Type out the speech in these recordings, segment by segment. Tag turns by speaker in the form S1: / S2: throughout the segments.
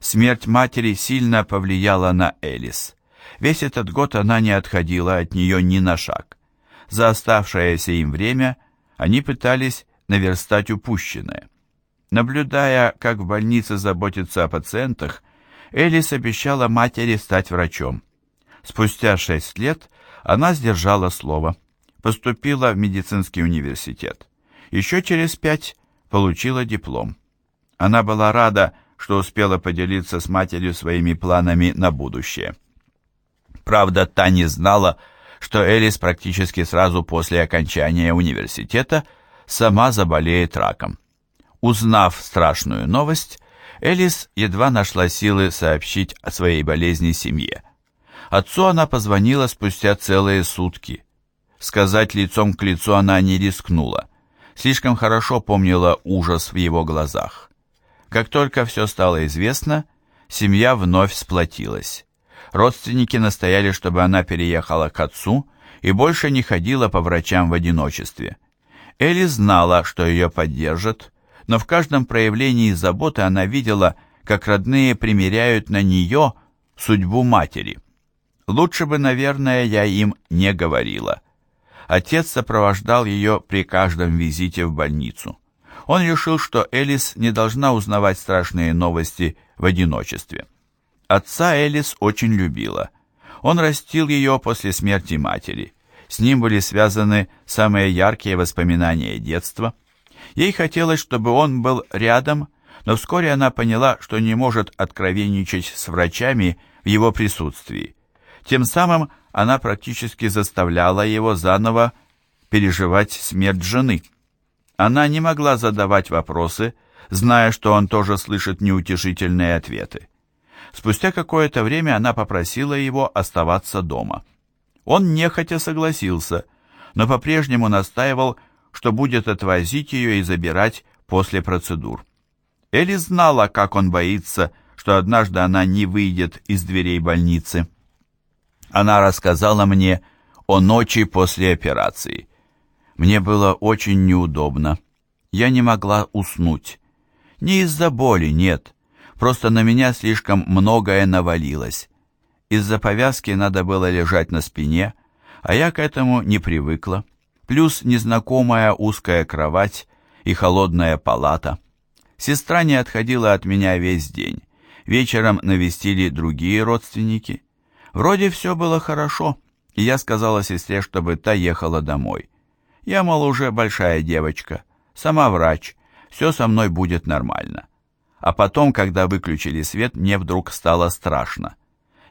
S1: Смерть матери сильно повлияла на Элис. Весь этот год она не отходила от нее ни на шаг. За оставшееся им время они пытались наверстать упущенное. Наблюдая, как в больнице заботятся о пациентах, Элис обещала матери стать врачом. Спустя шесть лет она сдержала слово, поступила в медицинский университет. Еще через пять получила диплом. Она была рада, что успела поделиться с матерью своими планами на будущее. Правда, та не знала, что Элис практически сразу после окончания университета сама заболеет раком. Узнав страшную новость, Элис едва нашла силы сообщить о своей болезни семье. Отцу она позвонила спустя целые сутки. Сказать лицом к лицу она не рискнула. Слишком хорошо помнила ужас в его глазах. Как только все стало известно, семья вновь сплотилась. Родственники настояли, чтобы она переехала к отцу и больше не ходила по врачам в одиночестве. Элли знала, что ее поддержат, но в каждом проявлении заботы она видела, как родные примеряют на нее судьбу матери. Лучше бы, наверное, я им не говорила. Отец сопровождал ее при каждом визите в больницу. Он решил, что Элис не должна узнавать страшные новости в одиночестве. Отца Элис очень любила. Он растил ее после смерти матери. С ним были связаны самые яркие воспоминания детства – Ей хотелось, чтобы он был рядом, но вскоре она поняла, что не может откровенничать с врачами в его присутствии. Тем самым она практически заставляла его заново переживать смерть жены. Она не могла задавать вопросы, зная, что он тоже слышит неутешительные ответы. Спустя какое-то время она попросила его оставаться дома. Он нехотя согласился, но по-прежнему настаивал, что будет отвозить ее и забирать после процедур. Элли знала, как он боится, что однажды она не выйдет из дверей больницы. Она рассказала мне о ночи после операции. Мне было очень неудобно. Я не могла уснуть. Не из-за боли, нет. Просто на меня слишком многое навалилось. Из-за повязки надо было лежать на спине, а я к этому не привыкла плюс незнакомая узкая кровать и холодная палата. Сестра не отходила от меня весь день. Вечером навестили другие родственники. Вроде все было хорошо, и я сказала сестре, чтобы та ехала домой. Я, мол, уже большая девочка, сама врач, все со мной будет нормально. А потом, когда выключили свет, мне вдруг стало страшно.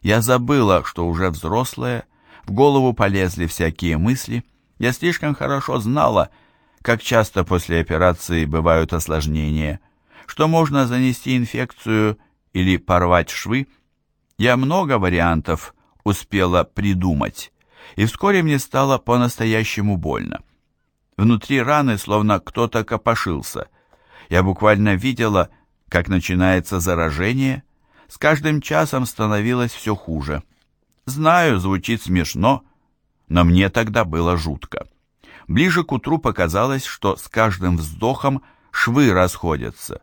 S1: Я забыла, что уже взрослая, в голову полезли всякие мысли — я слишком хорошо знала, как часто после операции бывают осложнения, что можно занести инфекцию или порвать швы. Я много вариантов успела придумать, и вскоре мне стало по-настоящему больно. Внутри раны словно кто-то копошился. Я буквально видела, как начинается заражение. С каждым часом становилось все хуже. Знаю, звучит смешно, но мне тогда было жутко. Ближе к утру показалось, что с каждым вздохом швы расходятся.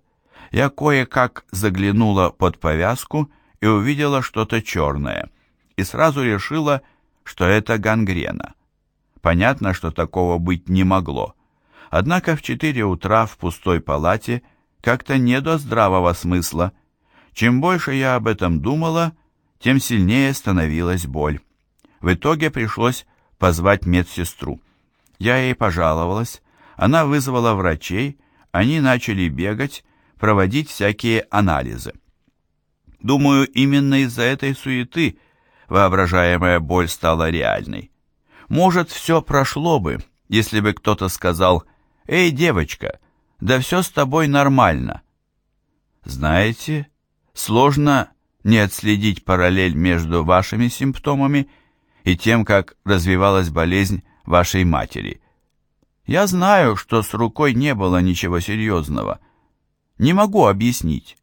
S1: Я кое-как заглянула под повязку и увидела что-то черное, и сразу решила, что это гангрена. Понятно, что такого быть не могло. Однако в четыре утра в пустой палате как-то не до здравого смысла. Чем больше я об этом думала, тем сильнее становилась боль. В итоге пришлось позвать медсестру. Я ей пожаловалась, она вызвала врачей, они начали бегать, проводить всякие анализы. Думаю, именно из-за этой суеты воображаемая боль стала реальной. Может, все прошло бы, если бы кто-то сказал «Эй, девочка, да все с тобой нормально». Знаете, сложно не отследить параллель между вашими симптомами и тем, как развивалась болезнь вашей матери. Я знаю, что с рукой не было ничего серьезного. Не могу объяснить.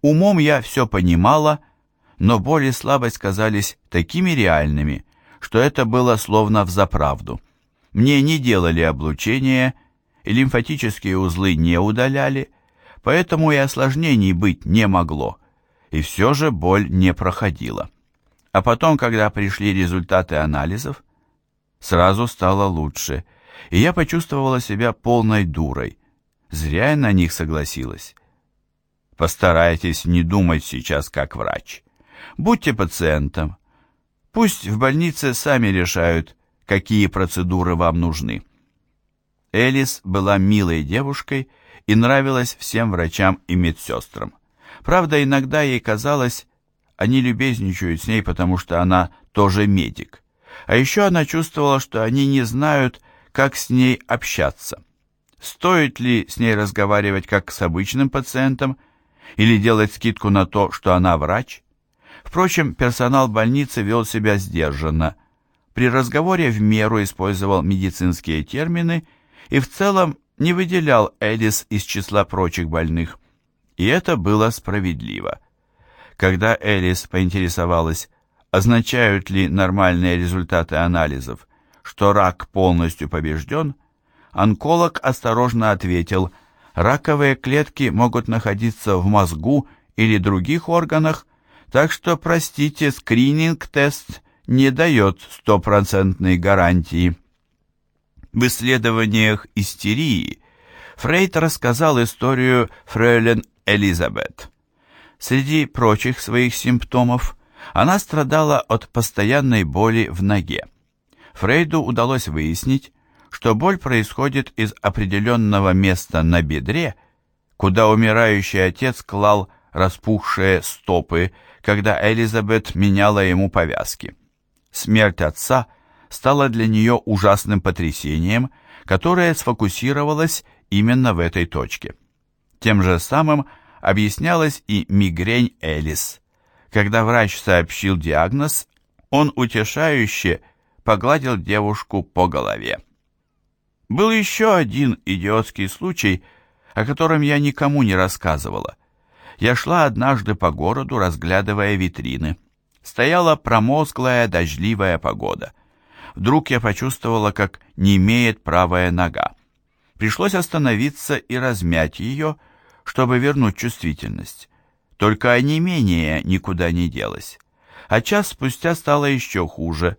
S1: Умом я все понимала, но боль и слабость казались такими реальными, что это было словно взаправду. Мне не делали облучение, и лимфатические узлы не удаляли, поэтому и осложнений быть не могло. И все же боль не проходила. А потом, когда пришли результаты анализов, сразу стало лучше, и я почувствовала себя полной дурой. Зря я на них согласилась. Постарайтесь не думать сейчас как врач. Будьте пациентом. Пусть в больнице сами решают, какие процедуры вам нужны. Элис была милой девушкой и нравилась всем врачам и медсестрам. Правда, иногда ей казалось, они любезничают с ней, потому что она тоже медик. А еще она чувствовала, что они не знают, как с ней общаться. Стоит ли с ней разговаривать как с обычным пациентом или делать скидку на то, что она врач? Впрочем, персонал больницы вел себя сдержанно. При разговоре в меру использовал медицинские термины и в целом не выделял Элис из числа прочих больных. И это было справедливо. Когда Элис поинтересовалась, означают ли нормальные результаты анализов, что рак полностью побежден, онколог осторожно ответил, раковые клетки могут находиться в мозгу или других органах, так что, простите, скрининг-тест не дает стопроцентной гарантии. В исследованиях истерии Фрейд рассказал историю фрейлен Элизабет. Среди прочих своих симптомов она страдала от постоянной боли в ноге. Фрейду удалось выяснить, что боль происходит из определенного места на бедре, куда умирающий отец клал распухшие стопы, когда Элизабет меняла ему повязки. Смерть отца стала для нее ужасным потрясением, которое сфокусировалось именно в этой точке. Тем же самым объяснялась и мигрень Элис. Когда врач сообщил диагноз, он утешающе погладил девушку по голове. Был еще один идиотский случай, о котором я никому не рассказывала. Я шла однажды по городу, разглядывая витрины. Стояла промозглая дождливая погода. Вдруг я почувствовала, как не имеет правая нога. Пришлось остановиться и размять ее, чтобы вернуть чувствительность. Только онемение никуда не делось. А час спустя стало еще хуже.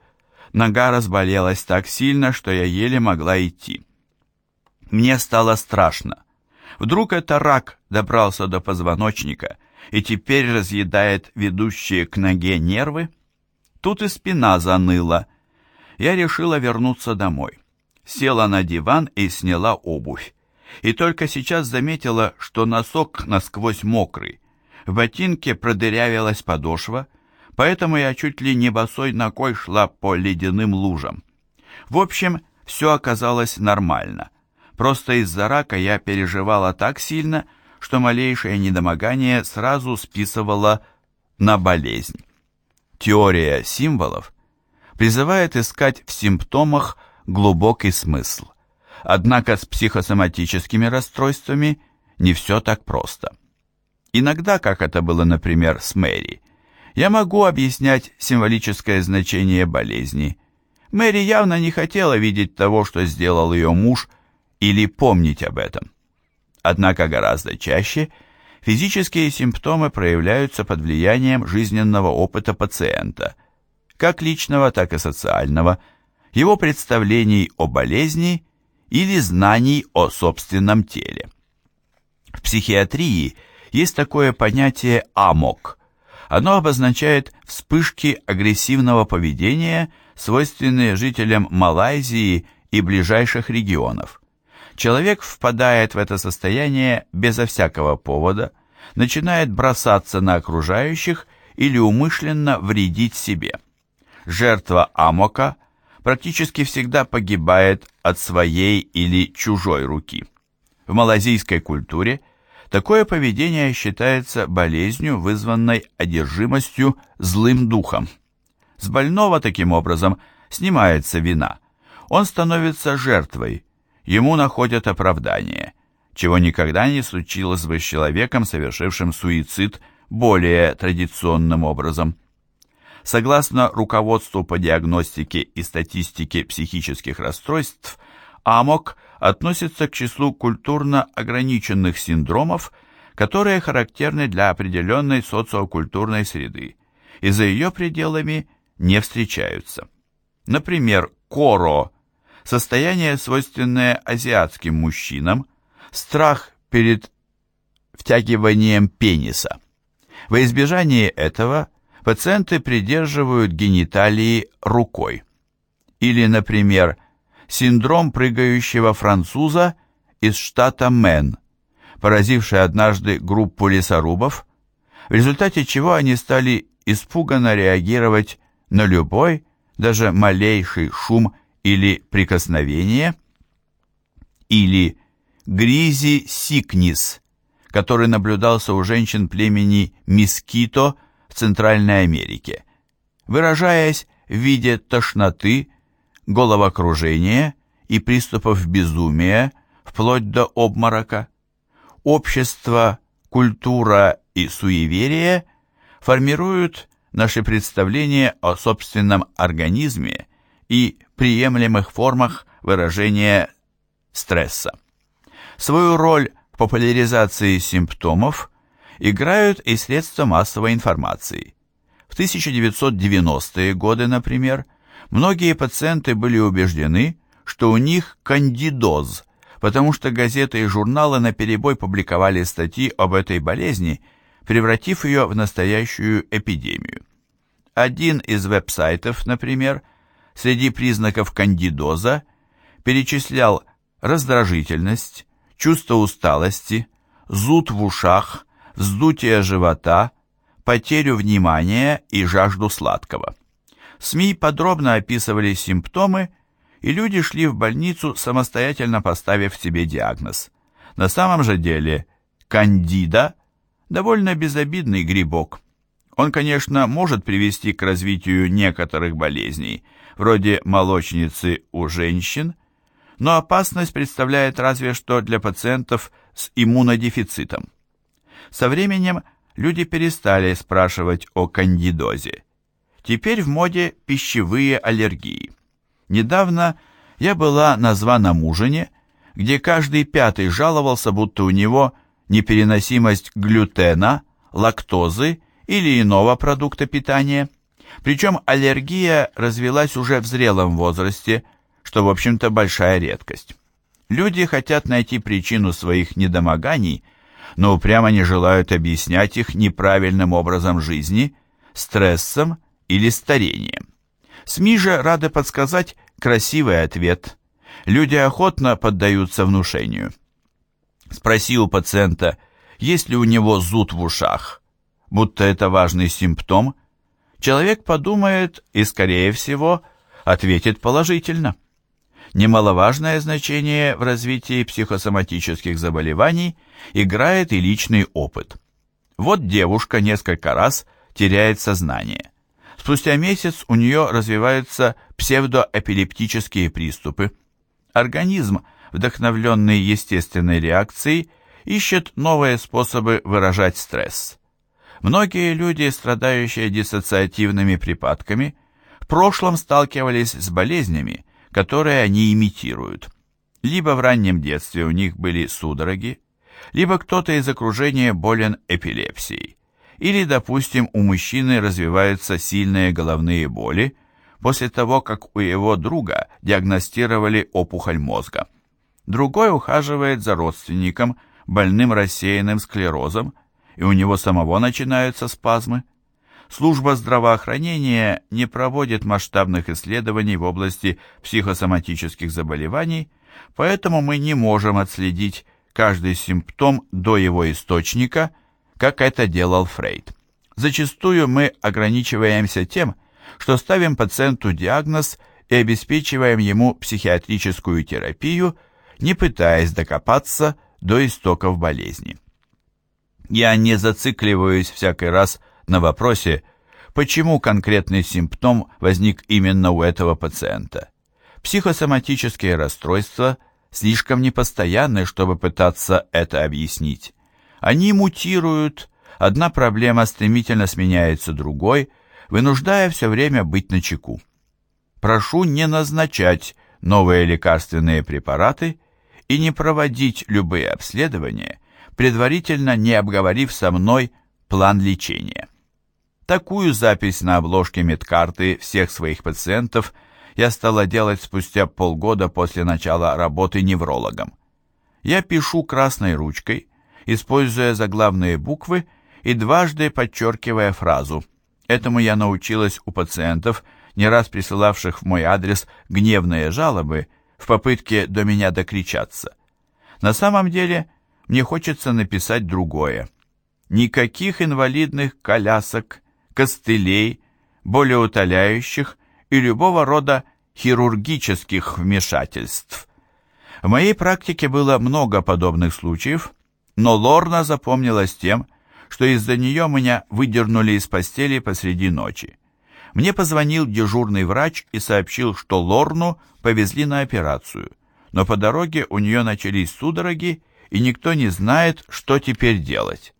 S1: Нога разболелась так сильно, что я еле могла идти. Мне стало страшно. Вдруг это рак добрался до позвоночника и теперь разъедает ведущие к ноге нервы? Тут и спина заныла. Я решила вернуться домой. Села на диван и сняла обувь. И только сейчас заметила, что носок насквозь мокрый. В ботинке продырявилась подошва, поэтому я чуть ли не босой ногой шла по ледяным лужам. В общем, все оказалось нормально. Просто из-за рака я переживала так сильно, что малейшее недомогание сразу списывало на болезнь. Теория символов призывает искать в симптомах глубокий смысл. Однако с психосоматическими расстройствами не все так просто. Иногда, как это было, например, с Мэри, я могу объяснять символическое значение болезни. Мэри явно не хотела видеть того, что сделал ее муж – или помнить об этом. Однако гораздо чаще физические симптомы проявляются под влиянием жизненного опыта пациента, как личного, так и социального, его представлений о болезни или знаний о собственном теле. В психиатрии есть такое понятие «амок». Оно обозначает вспышки агрессивного поведения, свойственные жителям Малайзии и ближайших регионов. Человек впадает в это состояние безо всякого повода, начинает бросаться на окружающих или умышленно вредить себе. Жертва амока практически всегда погибает от своей или чужой руки. В малазийской культуре такое поведение считается болезнью, вызванной одержимостью злым духом. С больного таким образом снимается вина. Он становится жертвой, ему находят оправдание, чего никогда не случилось бы с человеком, совершившим суицид более традиционным образом. Согласно руководству по диагностике и статистике психических расстройств, АМОК относится к числу культурно ограниченных синдромов, которые характерны для определенной социокультурной среды и за ее пределами не встречаются. Например, коро – состояние, свойственное азиатским мужчинам, страх перед втягиванием пениса. Во избежание этого пациенты придерживают гениталии рукой. Или, например, синдром прыгающего француза из штата Мэн, поразивший однажды группу лесорубов, в результате чего они стали испуганно реагировать на любой, даже малейший шум или прикосновение, или гризи сикнис, который наблюдался у женщин племени Мискито в Центральной Америке, выражаясь в виде тошноты, головокружения и приступов безумия, вплоть до обморока. Общество, культура и суеверие формируют наши представления о собственном организме и приемлемых формах выражения стресса. Свою роль в популяризации симптомов играют и средства массовой информации. В 1990-е годы, например, многие пациенты были убеждены, что у них кандидоз, потому что газеты и журналы наперебой публиковали статьи об этой болезни – превратив ее в настоящую эпидемию. Один из веб-сайтов, например, среди признаков кандидоза перечислял раздражительность, чувство усталости, зуд в ушах, вздутие живота, потерю внимания и жажду сладкого. СМИ подробно описывали симптомы, и люди шли в больницу, самостоятельно поставив себе диагноз. На самом же деле кандида довольно безобидный грибок. Он, конечно, может привести к развитию некоторых болезней, вроде молочницы у женщин, но опасность представляет разве что для пациентов с иммунодефицитом. Со временем люди перестали спрашивать о кандидозе. Теперь в моде пищевые аллергии. Недавно я была на званом ужине, где каждый пятый жаловался, будто у него непереносимость глютена, лактозы или иного продукта питания. Причем аллергия развилась уже в зрелом возрасте, что, в общем-то, большая редкость. Люди хотят найти причину своих недомоганий, но упрямо не желают объяснять их неправильным образом жизни, стрессом или старением. СМИ же рады подсказать красивый ответ. Люди охотно поддаются внушению. Спроси у пациента, есть ли у него зуд в ушах, будто это важный симптом. Человек подумает и, скорее всего, ответит положительно. Немаловажное значение в развитии психосоматических заболеваний играет и личный опыт. Вот девушка несколько раз теряет сознание. Спустя месяц у нее развиваются псевдоэпилептические приступы. Организм вдохновленный естественной реакцией, ищет новые способы выражать стресс. Многие люди, страдающие диссоциативными припадками, в прошлом сталкивались с болезнями, которые они имитируют. Либо в раннем детстве у них были судороги, либо кто-то из окружения болен эпилепсией, или, допустим, у мужчины развиваются сильные головные боли после того, как у его друга диагностировали опухоль мозга другой ухаживает за родственником, больным рассеянным склерозом, и у него самого начинаются спазмы. Служба здравоохранения не проводит масштабных исследований в области психосоматических заболеваний, поэтому мы не можем отследить каждый симптом до его источника, как это делал Фрейд. Зачастую мы ограничиваемся тем, что ставим пациенту диагноз и обеспечиваем ему психиатрическую терапию – не пытаясь докопаться до истоков болезни. Я не зацикливаюсь всякий раз на вопросе, почему конкретный симптом возник именно у этого пациента. Психосоматические расстройства слишком непостоянны, чтобы пытаться это объяснить. Они мутируют, одна проблема стремительно сменяется другой, вынуждая все время быть начеку. Прошу не назначать новые лекарственные препараты и не проводить любые обследования, предварительно не обговорив со мной план лечения. Такую запись на обложке медкарты всех своих пациентов я стала делать спустя полгода после начала работы неврологом. Я пишу красной ручкой, используя заглавные буквы и дважды подчеркивая фразу. Этому я научилась у пациентов, не раз присылавших в мой адрес гневные жалобы в попытке до меня докричаться. На самом деле, мне хочется написать другое. Никаких инвалидных колясок, костылей, болеутоляющих и любого рода хирургических вмешательств. В моей практике было много подобных случаев, но Лорна запомнилась тем, что из-за нее меня выдернули из постели посреди ночи. Мне позвонил дежурный врач и сообщил, что Лорну повезли на операцию, но по дороге у нее начались судороги, и никто не знает, что теперь делать.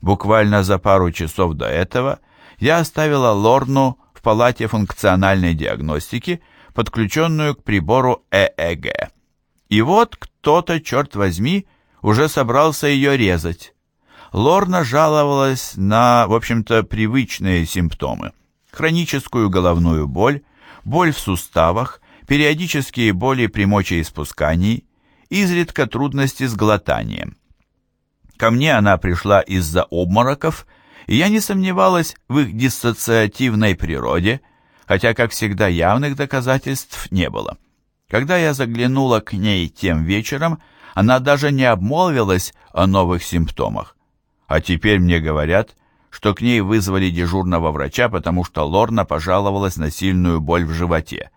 S1: Буквально за пару часов до этого я оставила Лорну в палате функциональной диагностики, подключенную к прибору ЭЭГ. И вот кто-то, черт возьми, уже собрался ее резать. Лорна жаловалась на, в общем-то, привычные симптомы. Хроническую головную боль, боль в суставах, периодические боли при мочеиспускании, изредка трудности с глотанием. Ко мне она пришла из-за обмороков, и я не сомневалась в их диссоциативной природе, хотя, как всегда, явных доказательств не было. Когда я заглянула к ней тем вечером, она даже не обмолвилась о новых симптомах. А теперь мне говорят, что к ней вызвали дежурного врача, потому что Лорна пожаловалась на сильную боль в животе.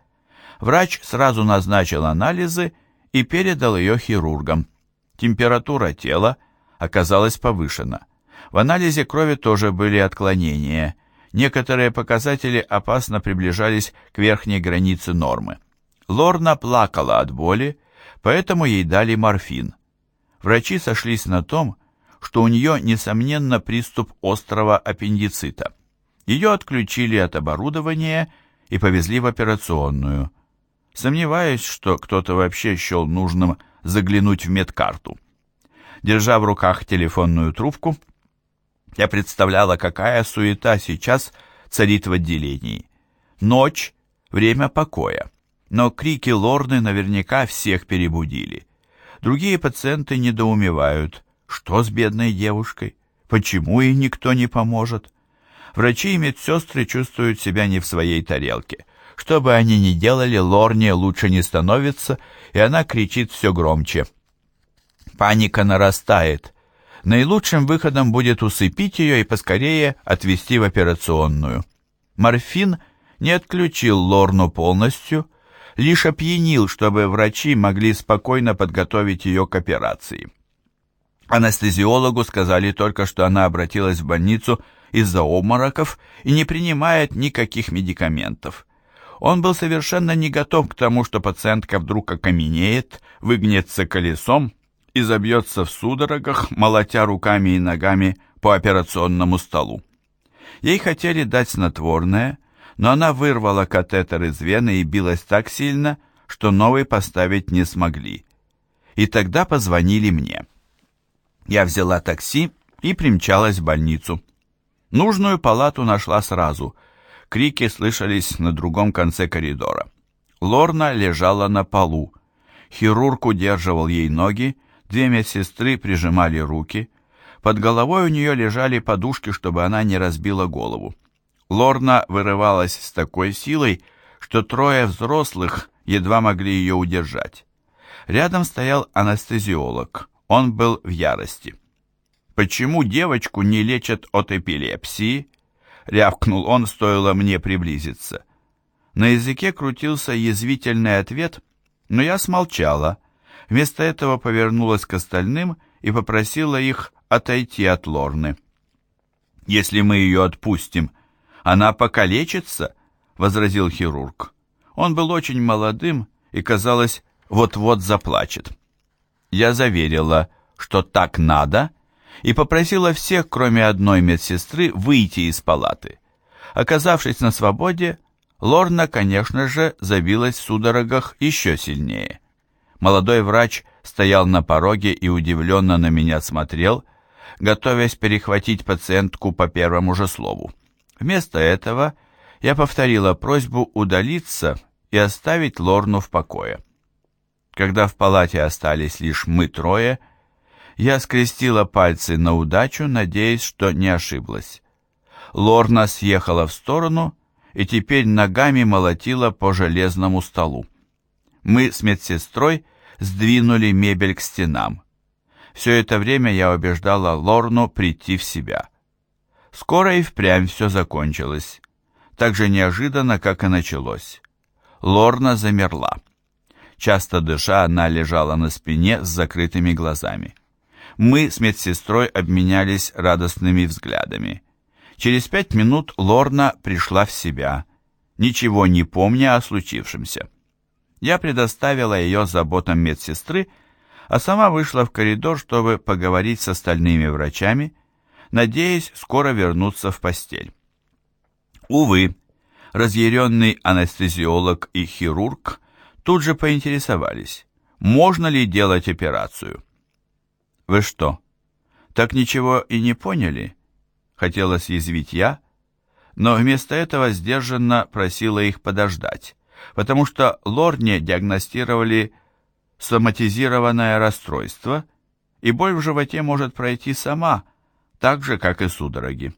S1: Врач сразу назначил анализы и передал ее хирургам. Температура тела оказалась повышена. В анализе крови тоже были отклонения. Некоторые показатели опасно приближались к верхней границе нормы. Лорна плакала от боли, поэтому ей дали морфин. Врачи сошлись на том, что у нее, несомненно, приступ острого аппендицита. Ее отключили от оборудования и повезли в операционную. Сомневаюсь, что кто-то вообще счел нужным заглянуть в медкарту. Держа в руках телефонную трубку, я представляла, какая суета сейчас царит в отделении. Ночь, время покоя. Но крики Лорны наверняка всех перебудили. Другие пациенты недоумевают, что с бедной девушкой? Почему ей никто не поможет? Врачи и медсестры чувствуют себя не в своей тарелке. Что бы они ни делали, Лорне лучше не становится, и она кричит все громче. Паника нарастает. Наилучшим выходом будет усыпить ее и поскорее отвезти в операционную. Морфин не отключил Лорну полностью, лишь опьянил, чтобы врачи могли спокойно подготовить ее к операции. Анестезиологу сказали только, что она обратилась в больницу из-за обмороков и не принимает никаких медикаментов. Он был совершенно не готов к тому, что пациентка вдруг окаменеет, выгнется колесом и забьется в судорогах, молотя руками и ногами по операционному столу. Ей хотели дать снотворное, но она вырвала катетер из вены и билась так сильно, что новый поставить не смогли. И тогда позвонили мне. Я взяла такси и примчалась в больницу. Нужную палату нашла сразу. Крики слышались на другом конце коридора. Лорна лежала на полу. Хирург удерживал ей ноги, две медсестры прижимали руки. Под головой у нее лежали подушки, чтобы она не разбила голову. Лорна вырывалась с такой силой, что трое взрослых едва могли ее удержать. Рядом стоял анестезиолог. Он был в ярости. «Почему девочку не лечат от эпилепсии?» Рявкнул он, стоило мне приблизиться. На языке крутился язвительный ответ, но я смолчала. Вместо этого повернулась к остальным и попросила их отойти от Лорны. «Если мы ее отпустим, она покалечится?» — возразил хирург. Он был очень молодым и, казалось, вот-вот заплачет. Я заверила, что так надо, и попросила всех, кроме одной медсестры, выйти из палаты. Оказавшись на свободе, Лорна, конечно же, забилась в судорогах еще сильнее. Молодой врач стоял на пороге и удивленно на меня смотрел, готовясь перехватить пациентку по первому же слову. Вместо этого я повторила просьбу удалиться и оставить Лорну в покое. Когда в палате остались лишь мы трое, я скрестила пальцы на удачу, надеясь, что не ошиблась. Лорна съехала в сторону и теперь ногами молотила по железному столу. Мы с медсестрой сдвинули мебель к стенам. Все это время я убеждала Лорну прийти в себя. Скоро и впрямь все закончилось. Так же неожиданно, как и началось. Лорна замерла. Часто дыша, она лежала на спине с закрытыми глазами. Мы с медсестрой обменялись радостными взглядами. Через пять минут Лорна пришла в себя, ничего не помня о случившемся. Я предоставила ее заботам медсестры, а сама вышла в коридор, чтобы поговорить с остальными врачами, надеясь скоро вернуться в постель. Увы, разъяренный анестезиолог и хирург тут же поинтересовались, можно ли делать операцию. «Вы что, так ничего и не поняли?» Хотела съязвить я, но вместо этого сдержанно просила их подождать, потому что Лорне диагностировали соматизированное расстройство, и боль в животе может пройти сама, так же, как и судороги.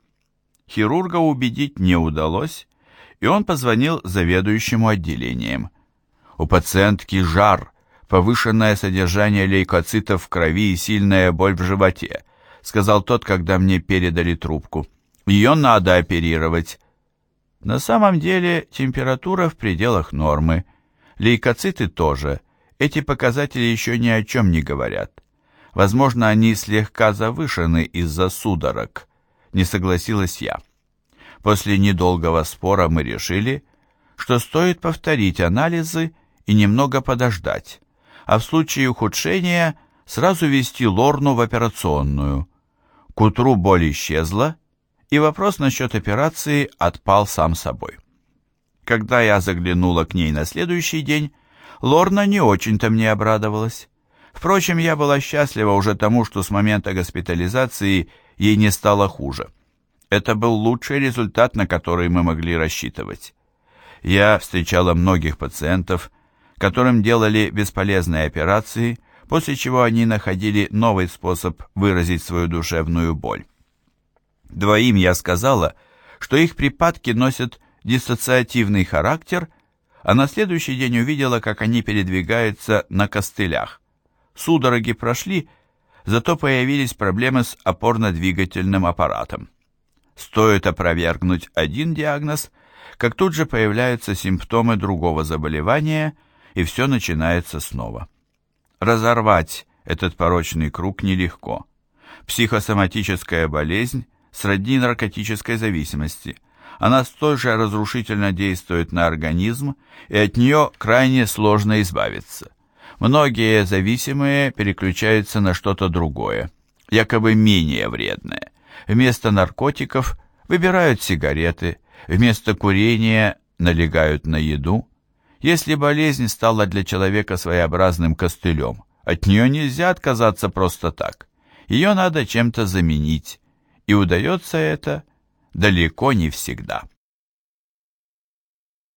S1: Хирурга убедить не удалось, и он позвонил заведующему отделением. У пациентки жар, повышенное содержание лейкоцитов в крови и сильная боль в животе, сказал тот, когда мне передали трубку. Ее надо оперировать. На самом деле температура в пределах нормы. Лейкоциты тоже. Эти показатели еще ни о чем не говорят. Возможно, они слегка завышены из-за судорог. Не согласилась я. После недолгого спора мы решили, что стоит повторить анализы и немного подождать, а в случае ухудшения сразу вести Лорну в операционную. К утру боль исчезла, и вопрос насчет операции отпал сам собой. Когда я заглянула к ней на следующий день, Лорна не очень-то мне обрадовалась. Впрочем, я была счастлива уже тому, что с момента госпитализации ей не стало хуже. Это был лучший результат, на который мы могли рассчитывать. Я встречала многих пациентов, которым делали бесполезные операции, после чего они находили новый способ выразить свою душевную боль. Двоим я сказала, что их припадки носят диссоциативный характер, а на следующий день увидела, как они передвигаются на костылях. Судороги прошли, зато появились проблемы с опорно-двигательным аппаратом. Стоит опровергнуть один диагноз, как тут же появляются симптомы другого заболевания, и все начинается снова. Разорвать этот порочный круг нелегко. Психосоматическая болезнь сродни наркотической зависимости. Она столь же разрушительно действует на организм, и от нее крайне сложно избавиться. Многие зависимые переключаются на что-то другое, якобы менее вредное. Вместо наркотиков выбирают сигареты, вместо курения налегают на еду, если болезнь стала для человека своеобразным костылем, от нее нельзя отказаться просто так. Ее надо чем-то заменить, и удается это далеко не всегда.